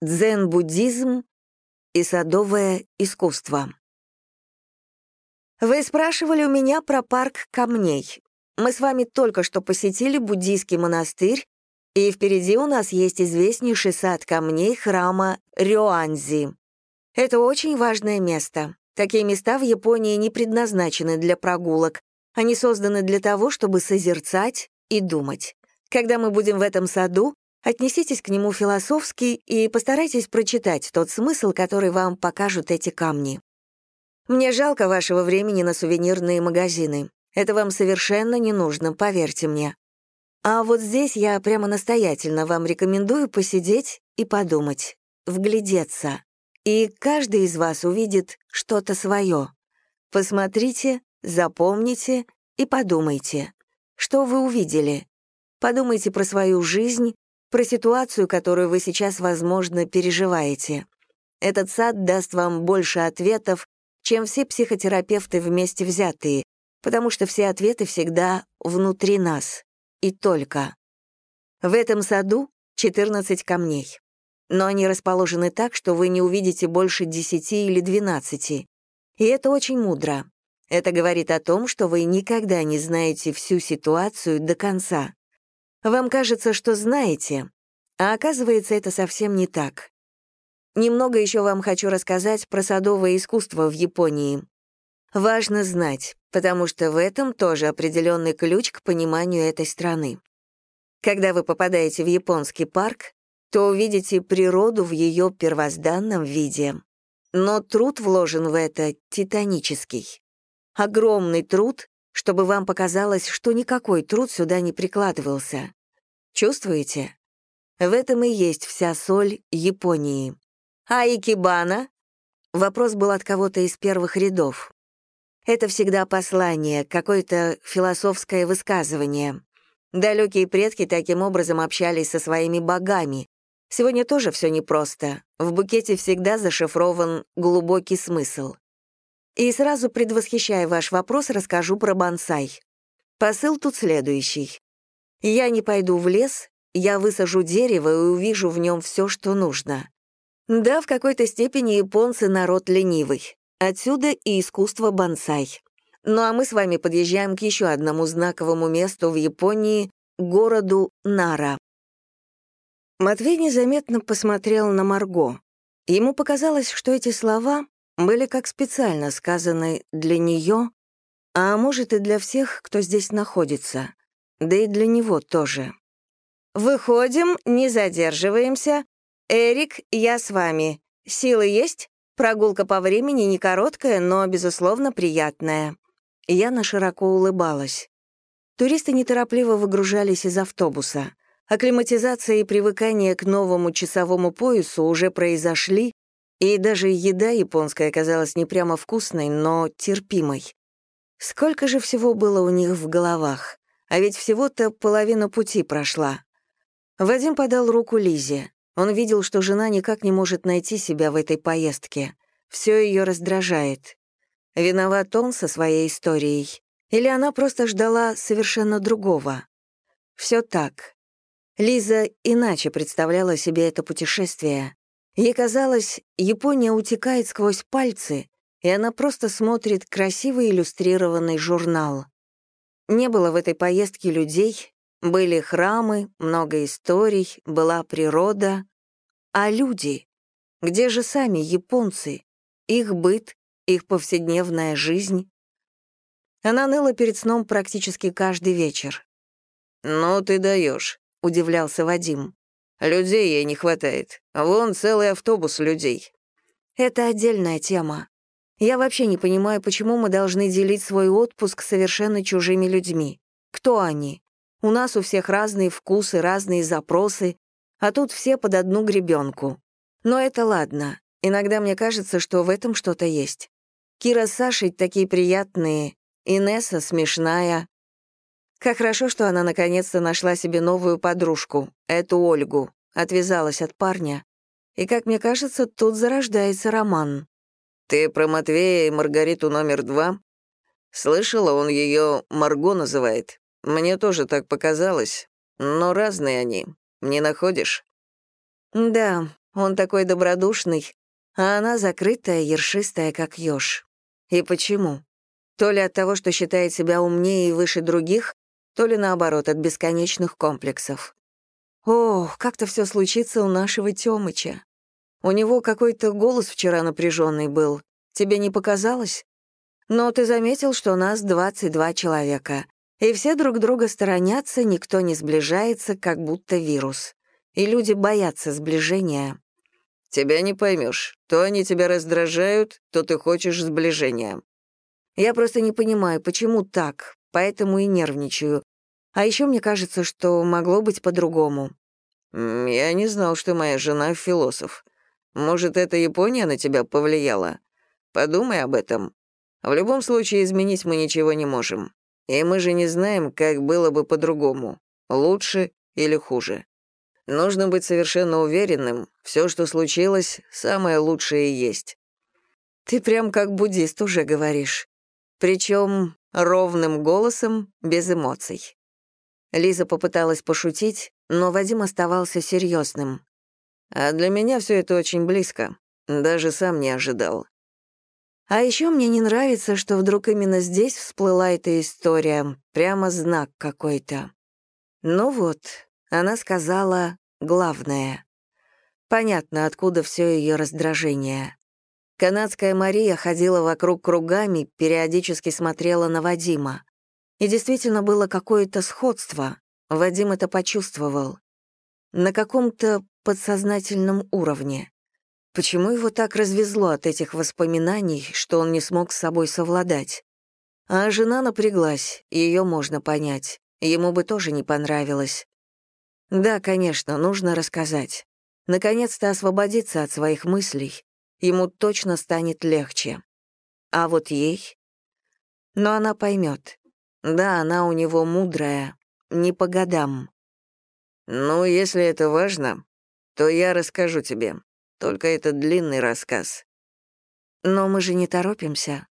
дзен-буддизм и садовое искусство. Вы спрашивали у меня про парк камней. Мы с вами только что посетили буддийский монастырь, и впереди у нас есть известнейший сад камней храма Рёанзи. Это очень важное место. Такие места в Японии не предназначены для прогулок. Они созданы для того, чтобы созерцать и думать. Когда мы будем в этом саду, отнеситесь к нему философски и постарайтесь прочитать тот смысл, который вам покажут эти камни. Мне жалко вашего времени на сувенирные магазины. Это вам совершенно не нужно, поверьте мне. А вот здесь я прямо настоятельно вам рекомендую посидеть и подумать, вглядеться. И каждый из вас увидит что-то свое. Посмотрите, запомните и подумайте. Что вы увидели? Подумайте про свою жизнь, про ситуацию, которую вы сейчас, возможно, переживаете. Этот сад даст вам больше ответов, чем все психотерапевты вместе взятые, потому что все ответы всегда внутри нас. И только. В этом саду 14 камней. Но они расположены так, что вы не увидите больше 10 или 12. И это очень мудро. Это говорит о том, что вы никогда не знаете всю ситуацию до конца. Вам кажется, что знаете, а оказывается, это совсем не так. Немного еще вам хочу рассказать про садовое искусство в Японии. Важно знать, потому что в этом тоже определенный ключ к пониманию этой страны. Когда вы попадаете в японский парк, то увидите природу в ее первозданном виде. Но труд вложен в это титанический. Огромный труд, чтобы вам показалось, что никакой труд сюда не прикладывался. Чувствуете? В этом и есть вся соль Японии. А икебана? Вопрос был от кого-то из первых рядов. Это всегда послание, какое-то философское высказывание. Далекие предки таким образом общались со своими богами. Сегодня тоже все непросто. В букете всегда зашифрован глубокий смысл. И сразу предвосхищая ваш вопрос, расскажу про бонсай. Посыл тут следующий. Я не пойду в лес, я высажу дерево и увижу в нем все, что нужно. Да, в какой-то степени японцы народ ленивый. Отсюда и искусство бонсай. Ну а мы с вами подъезжаем к еще одному знаковому месту в Японии, городу Нара. Матвей незаметно посмотрел на Марго. Ему показалось, что эти слова были как специально сказаны для нее, а может и для всех, кто здесь находится, да и для него тоже. «Выходим, не задерживаемся. Эрик, я с вами. Силы есть? Прогулка по времени не короткая, но, безусловно, приятная». Яна широко улыбалась. Туристы неторопливо выгружались из автобуса. Акклиматизация и привыкание к новому часовому поясу уже произошли, и даже еда японская оказалась не прямо вкусной, но терпимой. Сколько же всего было у них в головах, а ведь всего-то половина пути прошла. Вадим подал руку Лизе. Он видел, что жена никак не может найти себя в этой поездке. Все ее раздражает. Виноват он со своей историей. Или она просто ждала совершенно другого. Все так. Лиза иначе представляла себе это путешествие. Ей казалось, Япония утекает сквозь пальцы, и она просто смотрит красивый иллюстрированный журнал. Не было в этой поездке людей, были храмы, много историй, была природа. А люди? Где же сами японцы? Их быт, их повседневная жизнь? Она ныла перед сном практически каждый вечер. «Ну ты даешь», — удивлялся Вадим. Людей ей не хватает. Вон целый автобус людей. Это отдельная тема. Я вообще не понимаю, почему мы должны делить свой отпуск совершенно чужими людьми. Кто они? У нас у всех разные вкусы, разные запросы, а тут все под одну гребенку. Но это ладно. Иногда мне кажется, что в этом что-то есть. Кира с Сашей такие приятные, Инесса смешная, как хорошо, что она наконец-то нашла себе новую подружку, эту Ольгу, отвязалась от парня. И, как мне кажется, тут зарождается роман. «Ты про Матвея и Маргариту номер два?» «Слышала, он ее Марго называет. Мне тоже так показалось. Но разные они. Не находишь?» «Да, Он такой добродушный, а она закрытая, ершистая, как ёж. И почему? То ли от того, что считает себя умнее и выше других, то ли наоборот, от бесконечных комплексов. Ох, как-то все случится у нашего Тёмыча. У него какой-то голос вчера напряженный был. Тебе не показалось? Но ты заметил, что нас 22 человека, и все друг друга сторонятся, никто не сближается, как будто вирус. И люди боятся сближения. Тебя не поймешь. То они тебя раздражают, то ты хочешь сближения. Я просто не понимаю, почему так, поэтому и нервничаю. А еще мне кажется, что могло быть по-другому. Я не знал, что моя жена философ. Может, это Япония на тебя повлияла? Подумай об этом. В любом случае, изменить мы ничего не можем. И мы же не знаем, как было бы по-другому, лучше или хуже. Нужно быть совершенно уверенным, все, что случилось, самое лучшее и есть. Ты прям как буддист уже говоришь. Причем ровным голосом, без эмоций. Лиза попыталась пошутить, но Вадим оставался серьезным. А для меня все это очень близко. Даже сам не ожидал. А еще мне не нравится, что вдруг именно здесь всплыла эта история, прямо знак какой-то. Ну вот, она сказала главное. Понятно, откуда все ее раздражение. Канадская Мария ходила вокруг кругами, периодически смотрела на Вадима. И действительно было какое-то сходство. Вадим это почувствовал. На каком-то подсознательном уровне. Почему его так развезло от этих воспоминаний, что он не смог с собой совладать? А жена напряглась, ее можно понять. Ему бы тоже не понравилось. Да, конечно, нужно рассказать. Наконец-то освободиться от своих мыслей. Ему точно станет легче. А вот ей? Но она поймет. Да, она у него мудрая, не по годам. «Ну, если это важно, то я расскажу тебе. Только это длинный рассказ». «Но мы же не торопимся.